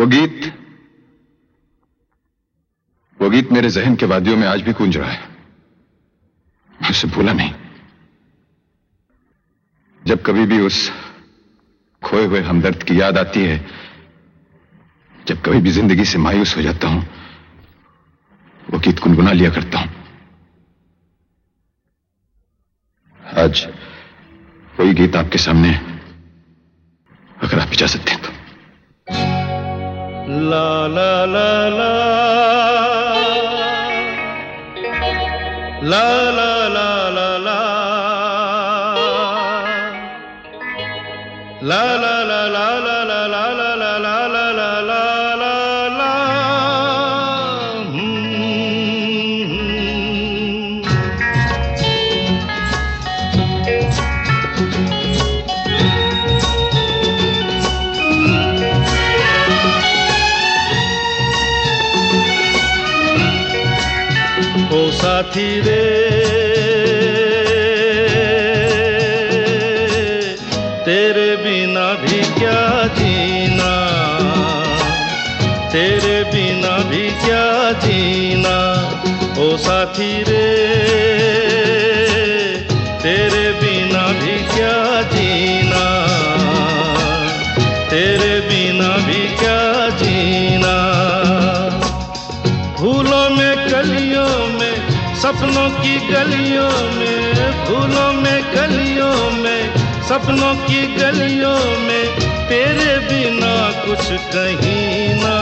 वो गीत वो गीत मेरे जहन के वादियों में आज भी गूंज रहा है। मैं उसे भूला नहीं। जब कभी भी उस खोए हुए हमदर्द की याद आती है, जब कभी भी ज़िंदगी से मायूस हो जाता हूँ, वो गीत गुनगुना लिया करता हूँ। आज वही गीत आपके सामने अगर आप इजाज़त दें तो। La la la la. La la ओ साथी रे। तेरे बिना भी क्या जीना? तेरे बिना भी क्या जीना? ओ साथी रे। तेरे बिना भी क्या जीना? फूलों में, गलियों में, सपनों की गलियों में, फूलों में, गलियों में, सपनों की गलियों में, तेरे बिना कुछ कहीं ना।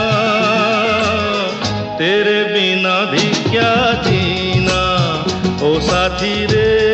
तेरे बिना भी क्या जीना, ओ साथी रे।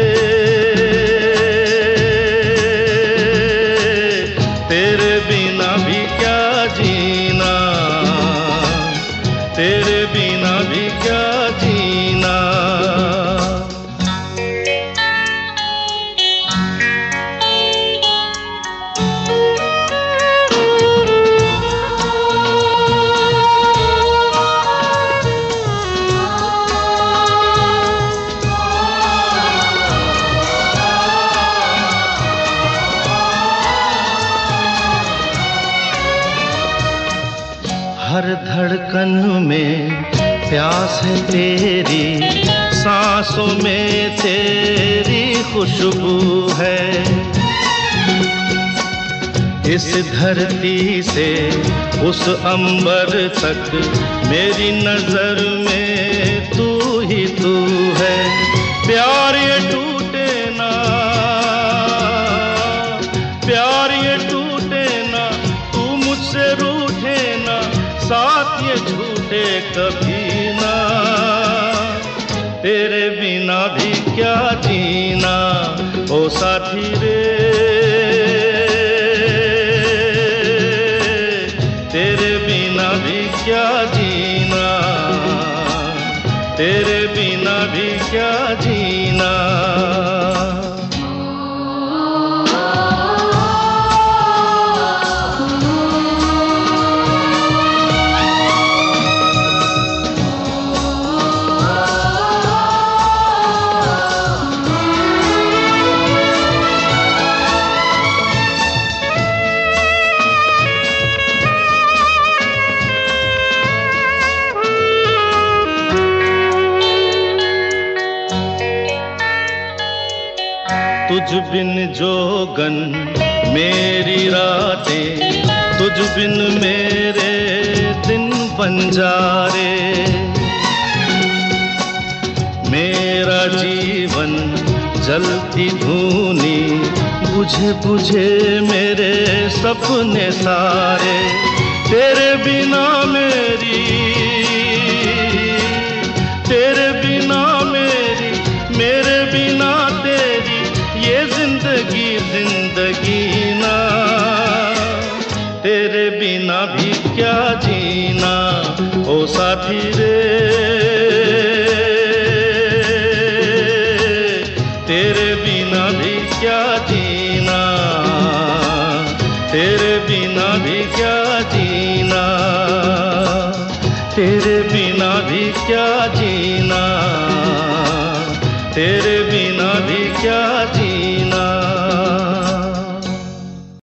हर धड़कन में प्यास है तेरी, सांसों में तेरी खुशबू है। इस धरती से उस अंबर तक मेरी नज़र में तू ही तू कभी ना। तेरे बिना भी क्या जीना? ओ साथी रे। तेरे बिना भी क्या जीना? तेरे बिना भी क्या जीना? तुझ बिन जोगन मेरी रातें, तुझ बिन मेरे दिन बंजारे मेरा जीवन जलती धूनी, बुझे बुझे मेरे सपने सारे। तेरे बिना मेरी बिना भी क्या जीना? ओ साथी रे। तेरे बिना भी क्या जीना? तेरे बिना भी क्या जीना? तेरे बिना भी क्या जीना? तेरे बिना भी क्या